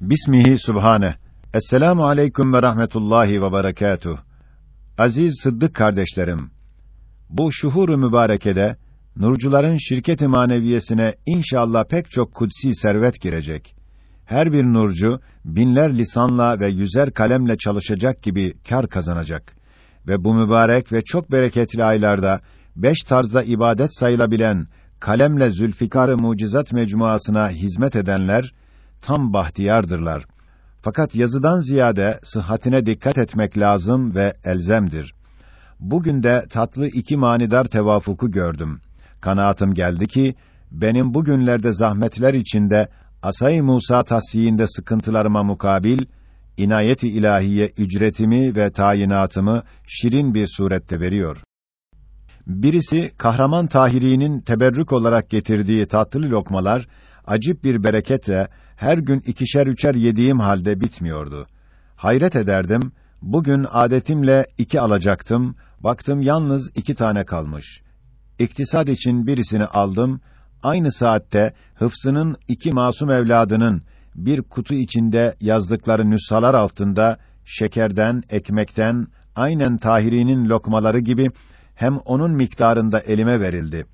Bismihi Subhane. Esselamu aleyküm ve rahmetullahi ve berekatuh. Aziz Sıddık kardeşlerim, bu şuhur-u mübarekede nurcuların şirket-i maneviyesine inşallah pek çok kutsi servet girecek. Her bir nurcu binler lisanla ve yüzer kalemle çalışacak gibi kar kazanacak ve bu mübarek ve çok bereketli aylarda beş tarzda ibadet sayılabilen kalemle Zülfikar-ı Mucizat mecmuasına hizmet edenler tam bahtiyardırlar. Fakat yazıdan ziyade sıhhatine dikkat etmek lazım ve elzemdir. Bugün de tatlı iki manidar tevafuku gördüm. Kanaatim geldi ki benim bugünlerde zahmetler içinde Asay Musa tasiyinde sıkıntılarıma mukabil inayeti ilahiye ücretimi ve tayinatımı şirin bir surette veriyor. Birisi kahraman Tahiri'nin teberrük olarak getirdiği tatlı lokmalar acip bir bereketle her gün ikişer üçer yediğim halde bitmiyordu. Hayret ederdim. Bugün adetimle iki alacaktım. Baktım yalnız iki tane kalmış. İktisad için birisini aldım. Aynı saatte hıfsının iki masum evladının bir kutu içinde yazdıkları nüshalar altında şekerden, ekmekten, aynen Tahiri'nin lokmaları gibi hem onun miktarında elime verildi.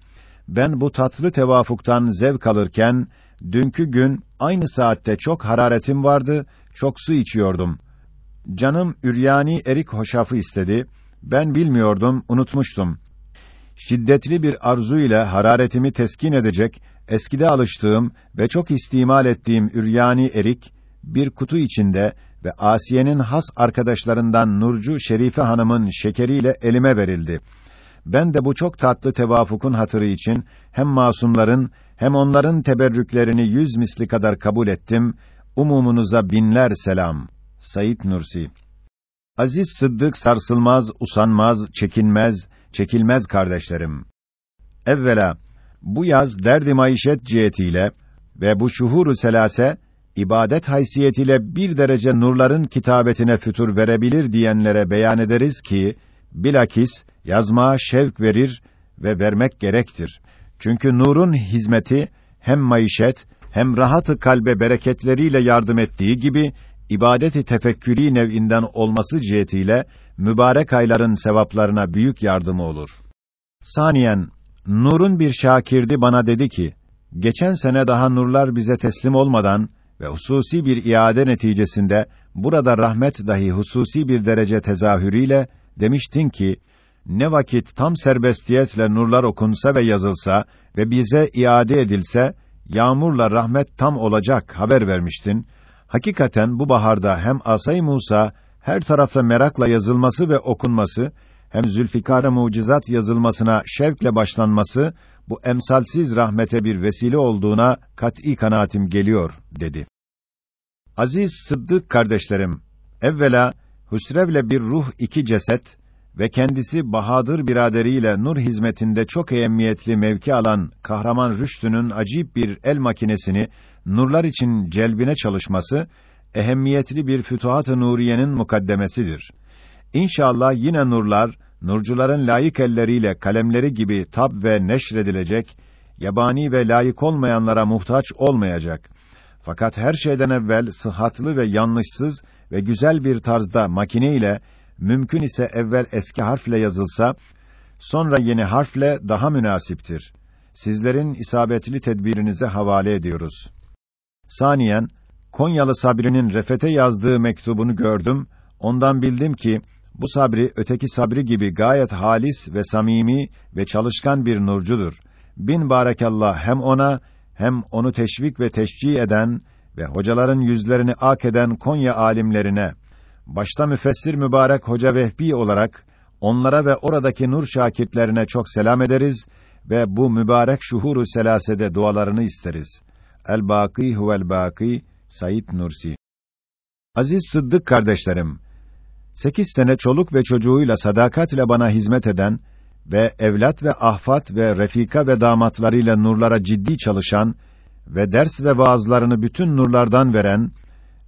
Ben bu tatlı tevafuktan zevk alırken dünkü gün aynı saatte çok hararetim vardı, çok su içiyordum. Canım üryani erik hoşafı istedi. Ben bilmiyordum, unutmuştum. Şiddetli bir arzu ile hararetimi teskin edecek eskide alıştığım ve çok istimal ettiğim üryani erik bir kutu içinde ve Asiye'nin has arkadaşlarından Nurcu Şerife Hanım'ın şekeriyle elime verildi. Ben de bu çok tatlı tevafukun hatırı için hem masumların hem onların teberrüklerini yüz misli kadar kabul ettim. Umumunuza binler selam. Sayit Nursi Aziz Sıddık sarsılmaz, usanmaz, çekinmez, çekilmez kardeşlerim. Evvela bu yaz derdi maişet cihetiyle ve bu şuhuru selase ibadet haysiyetiyle bir derece nurların kitabetine fütur verebilir diyenlere beyan ederiz ki bilakis yazmaya şevk verir ve vermek gerektir. Çünkü nurun hizmeti hem maişet hem rahatı kalbe bereketleriyle yardım ettiği gibi ibadeti tefekkürî nev'inden olması cihetiyle mübarek ayların sevaplarına büyük yardımı olur. Saniyen Nur'un bir şakirdi bana dedi ki, geçen sene daha nurlar bize teslim olmadan ve hususi bir iade neticesinde burada rahmet dahi hususi bir derece tezahürüyle demiştin ki, ne vakit tam serbestiyetle nurlar okunsa ve yazılsa ve bize iade edilse, yağmurla rahmet tam olacak haber vermiştin. Hakikaten bu baharda hem Asay Musa her tarafta merakla yazılması ve okunması hem Zülfikar-ı Mucizat yazılmasına şevkle başlanması bu emsalsiz rahmete bir vesile olduğuna kat'î kanaatim geliyor dedi. Aziz Sıddık kardeşlerim, evvela Hüsrev'le bir ruh iki ceset ve kendisi Bahadır biraderiyle nur hizmetinde çok ehemmiyetli mevki alan kahraman Rüştü'nün acip bir el makinesini nurlar için celbine çalışması ehemmiyetli bir fütuhat-ı nuriyenin mukaddemesidir. İnşallah yine nurlar nurcuların layık elleriyle kalemleri gibi tab ve neşredilecek, yabani ve layık olmayanlara muhtaç olmayacak. Fakat her şeyden evvel sıhhatlı ve yanlışsız ve güzel bir tarzda makine ile mümkün ise evvel eski harfle yazılsa, sonra yeni harfle daha münasiptir. Sizlerin isabetli tedbirinize havale ediyoruz. Saniyen, Konyalı Sabri'nin refete yazdığı mektubunu gördüm, ondan bildim ki, bu sabri öteki sabri gibi gayet halis ve samimi ve çalışkan bir nurcudur. Bin barakallah hem ona hem onu teşvik ve teşcih eden ve hocaların yüzlerini ak eden Konya alimlerine başta müfessir mübarek hoca Vehbi olarak onlara ve oradaki nur şakirtlerine çok selam ederiz ve bu mübarek şuhuru selasede dualarını isteriz. El Baki huvel Baki Said Nursi Aziz Sıddık kardeşlerim, sekiz sene çoluk ve çocuğuyla sadakatle bana hizmet eden ve evlat ve ahfat ve refika ve damatlarıyla nurlara ciddi çalışan ve ders ve vaazlarını bütün nurlardan veren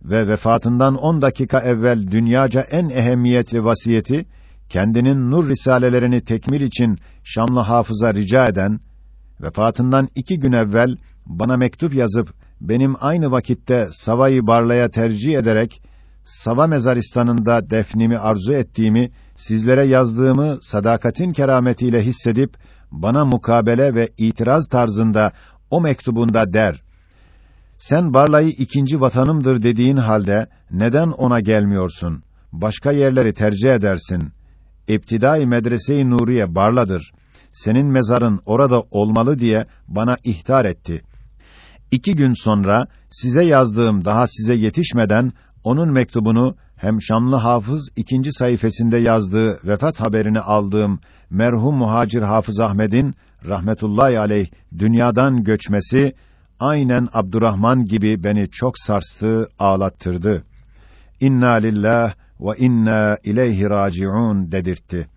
ve vefatından on dakika evvel dünyaca en ehemmiyetli vasiyeti, kendinin nur risalelerini tekmil için Şamlı hafıza rica eden, vefatından iki gün evvel bana mektup yazıp benim aynı vakitte Sava'yı Barla'ya tercih ederek Sava mezaristanında defnimi arzu ettiğimi, sizlere yazdığımı sadakatin kerametiyle hissedip bana mukabele ve itiraz tarzında o mektubunda der. Sen Barla'yı ikinci vatanımdır dediğin halde neden ona gelmiyorsun? Başka yerleri tercih edersin. İptidai medrese-i Nuriye Barla'dır. Senin mezarın orada olmalı diye bana ihtar etti. İki gün sonra size yazdığım daha size yetişmeden onun mektubunu hem Şamlı Hafız ikinci sayfasında yazdığı vefat haberini aldığım merhum muhacir Hafız Ahmed'in rahmetullahi aleyh dünyadan göçmesi aynen Abdurrahman gibi beni çok sarstı, ağlattırdı. İnna lillah ve inna ileyhi raciun dedirtti.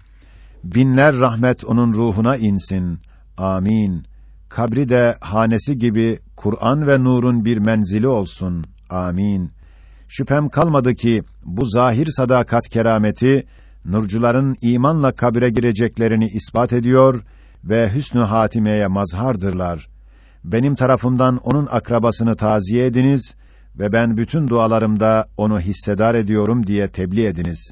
Binler rahmet onun ruhuna insin. Amin. Kabri de hanesi gibi Kur'an ve nurun bir menzili olsun. Amin. Şüphem kalmadı ki bu zahir sadakat kerameti nurcuların imanla kabre gireceklerini ispat ediyor ve hüsnü hatimeye mazhardırlar. Benim tarafımdan onun akrabasını taziye ediniz ve ben bütün dualarımda onu hissedar ediyorum diye tebliğ ediniz.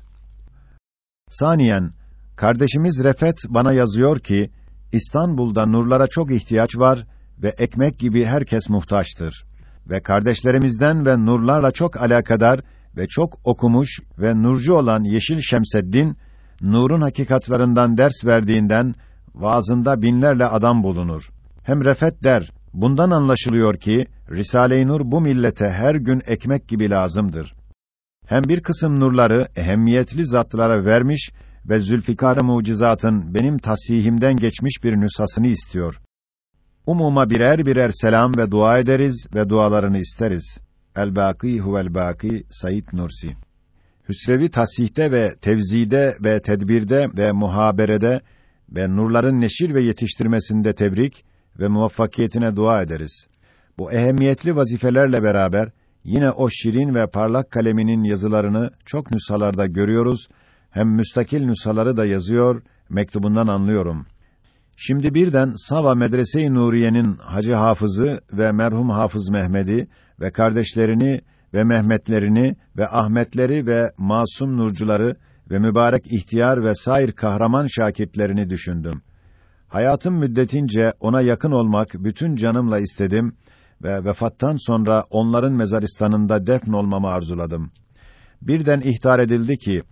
Saniyen, kardeşimiz Refet bana yazıyor ki, İstanbul'da nurlara çok ihtiyaç var ve ekmek gibi herkes muhtaçtır. Ve kardeşlerimizden ve nurlarla çok alakadar ve çok okumuş ve nurcu olan Yeşil Şemseddin, nurun hakikatlarından ders verdiğinden, vaazında binlerle adam bulunur. Hem Refet der, bundan anlaşılıyor ki, Risale-i Nur bu millete her gün ekmek gibi lazımdır. Hem bir kısım nurları ehemmiyetli zatlara vermiş ve Zülfikar-ı Mucizat'ın benim tasihimden geçmiş bir nüshasını istiyor. Umuma birer birer selam ve dua ederiz ve dualarını isteriz. El-Bâkî huvel-Bâkî Said Nursi Hüsrevi tasihte ve tevzide ve tedbirde ve muhaberede ve nurların neşir ve yetiştirmesinde tebrik ve muvaffakiyetine dua ederiz. Bu ehemmiyetli vazifelerle beraber yine o şirin ve parlak kaleminin yazılarını çok nüshalarda görüyoruz. Hem müstakil nüshaları da yazıyor, mektubundan anlıyorum. Şimdi birden Sava Medrese-i Nuriye'nin Hacı Hafızı ve merhum Hafız Mehmedi ve kardeşlerini ve Mehmetlerini ve Ahmetleri ve masum nurcuları ve mübarek ihtiyar ve sair kahraman şakirtlerini düşündüm. Hayatım müddetince ona yakın olmak bütün canımla istedim ve vefattan sonra onların mezaristanında defn olmamı arzuladım. Birden ihtar edildi ki,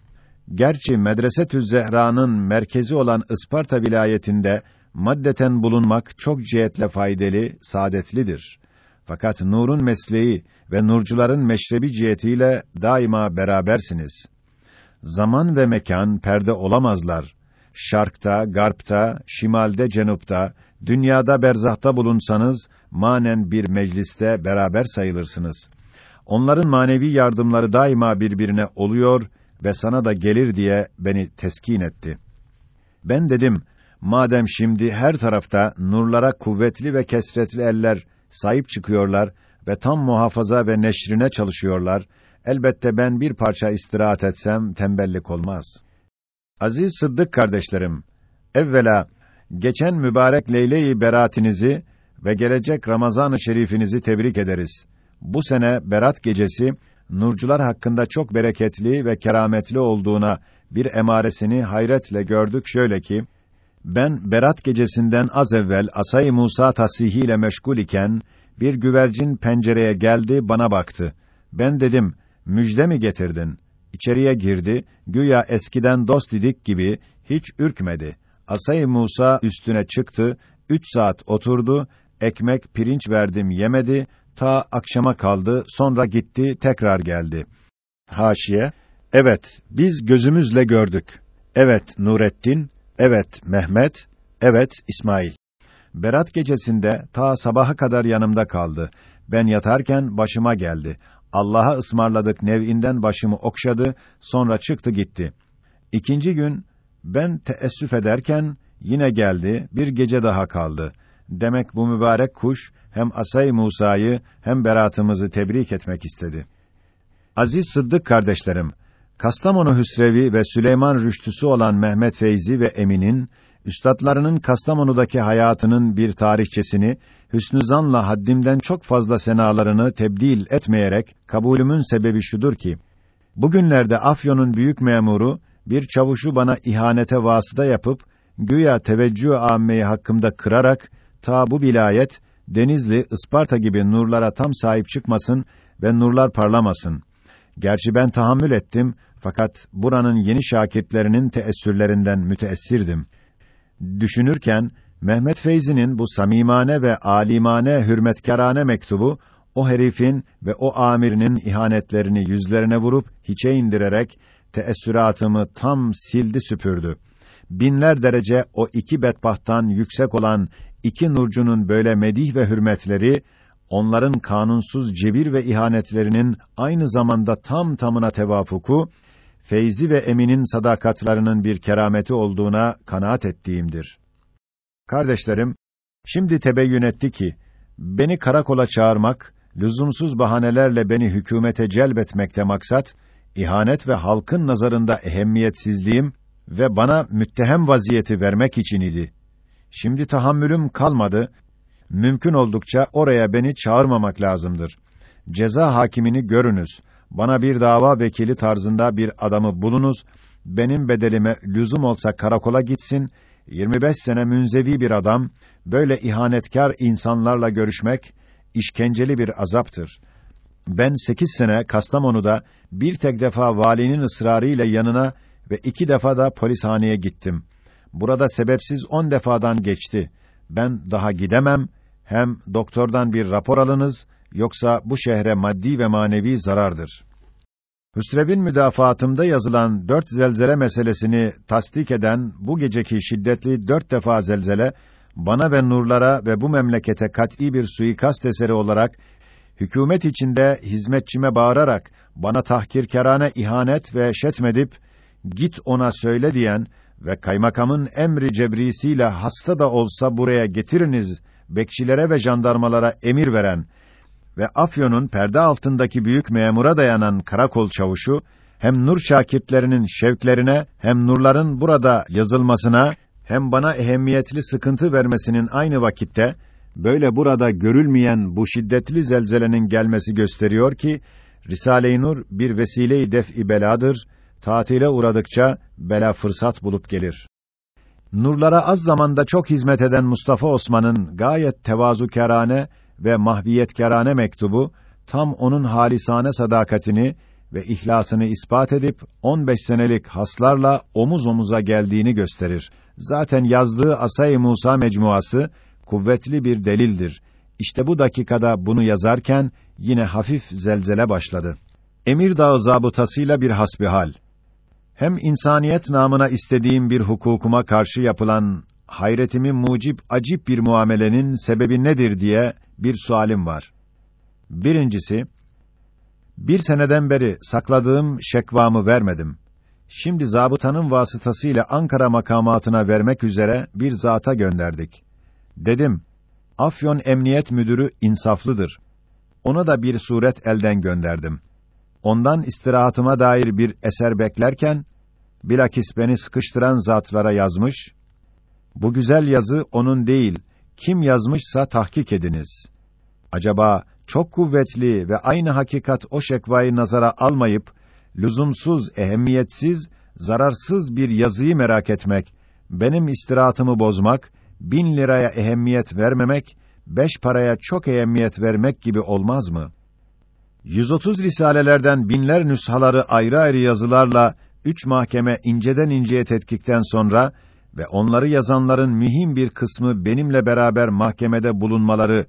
gerçi Medresetü Zehra'nın merkezi olan Isparta vilayetinde maddeten bulunmak çok cihetle faydalı, saadetlidir. Fakat nurun mesleği ve nurcuların meşrebi cihetiyle daima berabersiniz. Zaman ve mekan perde olamazlar. Şarkta, garpta, şimalde, cenupta, dünyada berzahta bulunsanız manen bir mecliste beraber sayılırsınız. Onların manevi yardımları daima birbirine oluyor ve sana da gelir diye beni teskin etti. Ben dedim, madem şimdi her tarafta nurlara kuvvetli ve kesretli eller sahip çıkıyorlar ve tam muhafaza ve neşrine çalışıyorlar, elbette ben bir parça istirahat etsem tembellik olmaz. Aziz Sıddık kardeşlerim, evvela geçen mübarek leyle-i beratinizi ve gelecek Ramazan-ı Şerifinizi tebrik ederiz. Bu sene Berat gecesi nurcular hakkında çok bereketli ve kerametli olduğuna bir emaresini hayretle gördük şöyle ki ben Berat gecesinden az evvel Asay Musa tasihiyle meşgul iken bir güvercin pencereye geldi bana baktı. Ben dedim müjde mi getirdin? İçeriye girdi, güya eskiden dost idik gibi hiç ürkmedi. Asay Musa üstüne çıktı, üç saat oturdu, ekmek, pirinç verdim yemedi, ta akşama kaldı, sonra gitti, tekrar geldi. Haşiye, evet, biz gözümüzle gördük. Evet, Nurettin, evet, Mehmet, evet, İsmail. Berat gecesinde ta sabaha kadar yanımda kaldı. Ben yatarken başıma geldi. Allah'a ısmarladık nev'inden başımı okşadı, sonra çıktı gitti. İkinci gün ben teessüf ederken yine geldi, bir gece daha kaldı. Demek bu mübarek kuş hem Asay Musa'yı hem beratımızı tebrik etmek istedi. Aziz Sıddık kardeşlerim, Kastamonu Hüsrevi ve Süleyman Rüştüsü olan Mehmet Feyzi ve Emin'in üstadlarının Kastamonu'daki hayatının bir tarihçesini hüsnü zanla haddimden çok fazla senalarını tebdil etmeyerek kabulümün sebebi şudur ki bugünlerde Afyon'un büyük memuru bir çavuşu bana ihanete vasıta yapıp güya teveccüh âmmeyi hakkımda kırarak ta bu vilayet Denizli, Isparta gibi nurlara tam sahip çıkmasın ve nurlar parlamasın. Gerçi ben tahammül ettim fakat buranın yeni şakirtlerinin teessürlerinden müteessirdim. Düşünürken Mehmet Feyzi'nin bu samimane ve alimane hürmetkarane mektubu o herifin ve o amirinin ihanetlerini yüzlerine vurup hiçe indirerek teessüratımı tam sildi süpürdü. Binler derece o iki bedbahttan yüksek olan iki nurcunun böyle medih ve hürmetleri onların kanunsuz cebir ve ihanetlerinin aynı zamanda tam tamına tevafuku Feyzi ve Emin'in sadakatlarının bir kerameti olduğuna kanaat ettiğimdir. Kardeşlerim, şimdi tebeyyün etti ki beni karakola çağırmak, lüzumsuz bahanelerle beni hükümete celbetmekte maksat, ihanet ve halkın nazarında ehemmiyetsizliğim ve bana müttehem vaziyeti vermek için idi. Şimdi tahammülüm kalmadı. Mümkün oldukça oraya beni çağırmamak lazımdır. Ceza hakimini görünüz. Bana bir dava vekili tarzında bir adamı bulunuz. Benim bedelime lüzum olsa karakola gitsin. 25 sene münzevi bir adam böyle ihanetkar insanlarla görüşmek işkenceli bir azaptır. Ben sekiz sene Kastamonu'da bir tek defa valinin ısrarıyla yanına ve iki defa da polishaneye gittim. Burada sebepsiz on defadan geçti. Ben daha gidemem. Hem doktordan bir rapor alınız, yoksa bu şehre maddi ve manevi zarardır. Hüsrev'in müdafaatımda yazılan dört zelzele meselesini tasdik eden bu geceki şiddetli dört defa zelzele, bana ve nurlara ve bu memlekete kat'î bir suikast eseri olarak, hükümet içinde hizmetçime bağırarak, bana tahkirkârâne ihanet ve şetmedip, git ona söyle diyen ve kaymakamın emri cebrisiyle hasta da olsa buraya getiriniz, bekçilere ve jandarmalara emir veren ve Afyon'un perde altındaki büyük memura dayanan karakol çavuşu, hem nur şakirtlerinin şevklerine, hem nurların burada yazılmasına, hem bana ehemmiyetli sıkıntı vermesinin aynı vakitte, böyle burada görülmeyen bu şiddetli zelzelenin gelmesi gösteriyor ki, Risale-i Nur bir vesile-i def-i beladır tatile uğradıkça bela fırsat bulup gelir. Nurlara az zamanda çok hizmet eden Mustafa Osman'ın gayet tevazukârane ve mahviyetkârane mektubu tam onun halisane sadakatini ve ihlasını ispat edip 15 senelik haslarla omuz omuza geldiğini gösterir. Zaten yazdığı Asay Musa mecmuası kuvvetli bir delildir. İşte bu dakikada bunu yazarken yine hafif zelzele başladı. Emir Dağı zabıtasıyla bir hasbihal hem insaniyet namına istediğim bir hukukuma karşı yapılan hayretimi mucip acip bir muamelenin sebebi nedir diye bir sualim var. Birincisi, bir seneden beri sakladığım şekvamı vermedim. Şimdi zabıtanın vasıtasıyla Ankara makamatına vermek üzere bir zata gönderdik. Dedim, Afyon Emniyet Müdürü insaflıdır. Ona da bir suret elden gönderdim ondan istirahatıma dair bir eser beklerken bilakis beni sıkıştıran zatlara yazmış. Bu güzel yazı onun değil, kim yazmışsa tahkik ediniz. Acaba çok kuvvetli ve aynı hakikat o şekvayı nazara almayıp lüzumsuz, ehemmiyetsiz, zararsız bir yazıyı merak etmek, benim istirahatımı bozmak, bin liraya ehemmiyet vermemek, beş paraya çok ehemmiyet vermek gibi olmaz mı?' 130 risalelerden binler nüshaları ayrı ayrı yazılarla üç mahkeme inceden inceye tetkikten sonra ve onları yazanların mühim bir kısmı benimle beraber mahkemede bulunmaları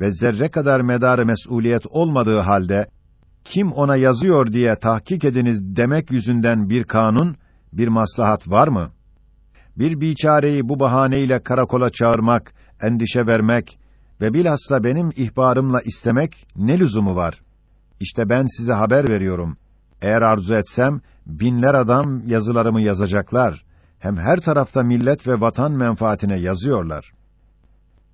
ve zerre kadar medarı mesuliyet olmadığı halde kim ona yazıyor diye tahkik ediniz demek yüzünden bir kanun, bir maslahat var mı? Bir biçareyi bu bahaneyle karakola çağırmak, endişe vermek ve bilhassa benim ihbarımla istemek ne lüzumu var? İşte ben size haber veriyorum. Eğer arzu etsem, binler adam yazılarımı yazacaklar. Hem her tarafta millet ve vatan menfaatine yazıyorlar.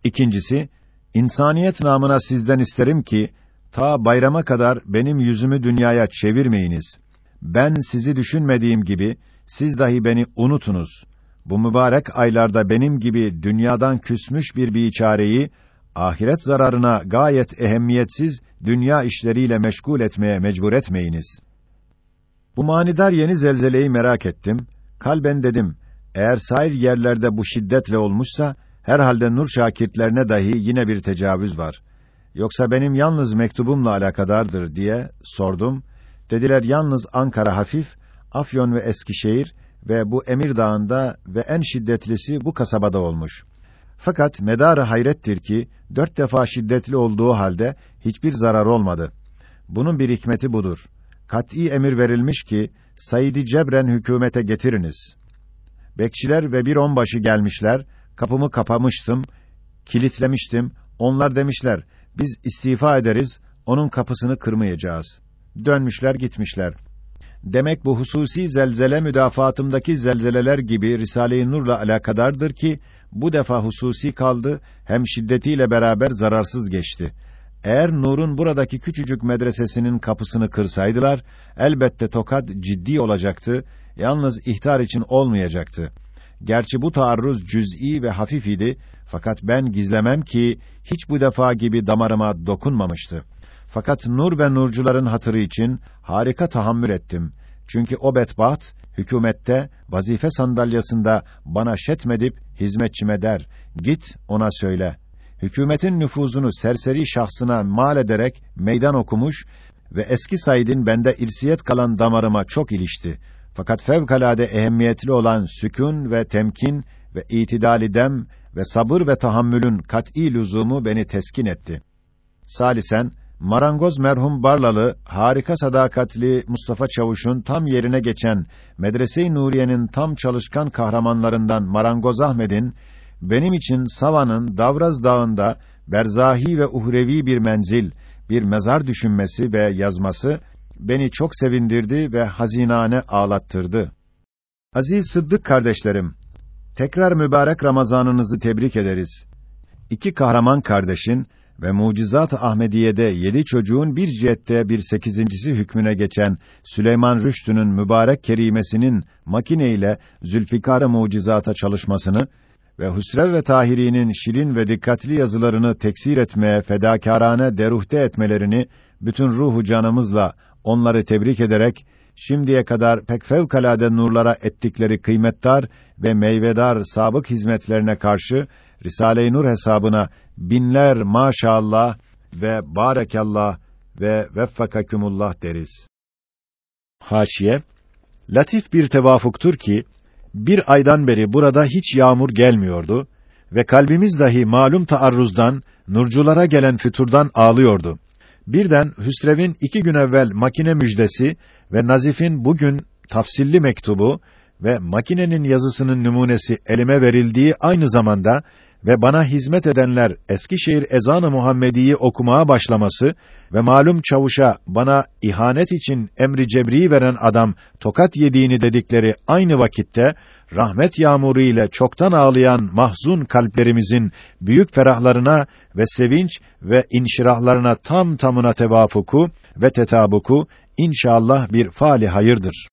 İkincisi, insaniyet namına sizden isterim ki, ta bayrama kadar benim yüzümü dünyaya çevirmeyiniz. Ben sizi düşünmediğim gibi, siz dahi beni unutunuz. bu mübarek aylarda benim gibi dünyadan küsmüş bir biçareyi ahiret zararına gayet ehemmiyetsiz dünya işleriyle meşgul etmeye mecbur etmeyiniz. Bu manidar yeni zelzeleyi merak ettim. Kalben dedim, eğer sair yerlerde bu şiddetle olmuşsa, herhalde nur şakirtlerine dahi yine bir tecavüz var. Yoksa benim yalnız mektubumla alakadardır diye sordum. Dediler yalnız Ankara hafif, Afyon ve Eskişehir ve bu Emir Dağı'nda ve en şiddetlisi bu kasabada olmuş. Fakat medarı hayrettir ki dört defa şiddetli olduğu halde hiçbir zarar olmadı. Bunun bir hikmeti budur. Kat'î emir verilmiş ki Said'i cebren hükümete getiriniz. Bekçiler ve bir onbaşı gelmişler, kapımı kapamıştım, kilitlemiştim. Onlar demişler, biz istifa ederiz, onun kapısını kırmayacağız. Dönmüşler gitmişler. Demek bu hususi zelzele müdafaatımdaki zelzeleler gibi Risale-i Nur'la alakadardır ki bu defa hususi kaldı hem şiddetiyle beraber zararsız geçti. Eğer Nur'un buradaki küçücük medresesinin kapısını kırsaydılar elbette tokat ciddi olacaktı. Yalnız ihtar için olmayacaktı. Gerçi bu taarruz cüz'i ve hafif idi fakat ben gizlemem ki hiç bu defa gibi damarıma dokunmamıştı. Fakat nur ve nurcuların hatırı için harika tahammül ettim. Çünkü o bedbaht hükümette vazife sandalyasında bana şetmedip hizmetçime der: "Git ona söyle." Hükümetin nüfuzunu serseri şahsına mal ederek meydan okumuş ve eski Said'in bende irsiyet kalan damarıma çok ilişti. Fakat fevkalade ehemmiyetli olan sükun ve temkin ve itidali dem ve sabır ve tahammülün kat'î lüzumu beni teskin etti. Salisen Marangoz merhum Barlalı, harika sadakatli Mustafa Çavuş'un tam yerine geçen Medrese-i Nuriye'nin tam çalışkan kahramanlarından Marangoz Ahmet'in benim için Sava'nın Davraz Dağı'nda berzahi ve uhrevi bir menzil, bir mezar düşünmesi ve yazması beni çok sevindirdi ve hazinane ağlattırdı. Aziz Sıddık kardeşlerim, tekrar mübarek Ramazanınızı tebrik ederiz. İki kahraman kardeşin ve Mucizat Ahmediye'de yedi çocuğun bir cihette bir sekizincisi hükmüne geçen Süleyman Rüştü'nün mübarek kerimesinin makine ile Zülfikar-ı Mucizat'a çalışmasını ve Hüsrev ve Tahiri'nin şirin ve dikkatli yazılarını teksir etmeye fedakârane deruhte etmelerini bütün ruhu canımızla onları tebrik ederek şimdiye kadar pek fevkalade nurlara ettikleri kıymetdar ve meyvedar sabık hizmetlerine karşı Risale-i Nur hesabına binler maşallah ve barekallah ve veffakakumullah deriz. Haşiye Latif bir tevafuktur ki bir aydan beri burada hiç yağmur gelmiyordu ve kalbimiz dahi malum taarruzdan, nurculara gelen füturdan ağlıyordu. Birden Hüsrev'in iki gün evvel makine müjdesi ve Nazif'in bugün tafsilli mektubu ve makinenin yazısının numunesi elime verildiği aynı zamanda ve bana hizmet edenler Eskişehir ezanı Muhammedi'yi okumaya başlaması ve malum çavuşa bana ihanet için emri cebri veren adam tokat yediğini dedikleri aynı vakitte rahmet yağmuru ile çoktan ağlayan mahzun kalplerimizin büyük ferahlarına ve sevinç ve inşirahlarına tam tamına tevafuku ve tetabuku inşallah bir fali hayırdır.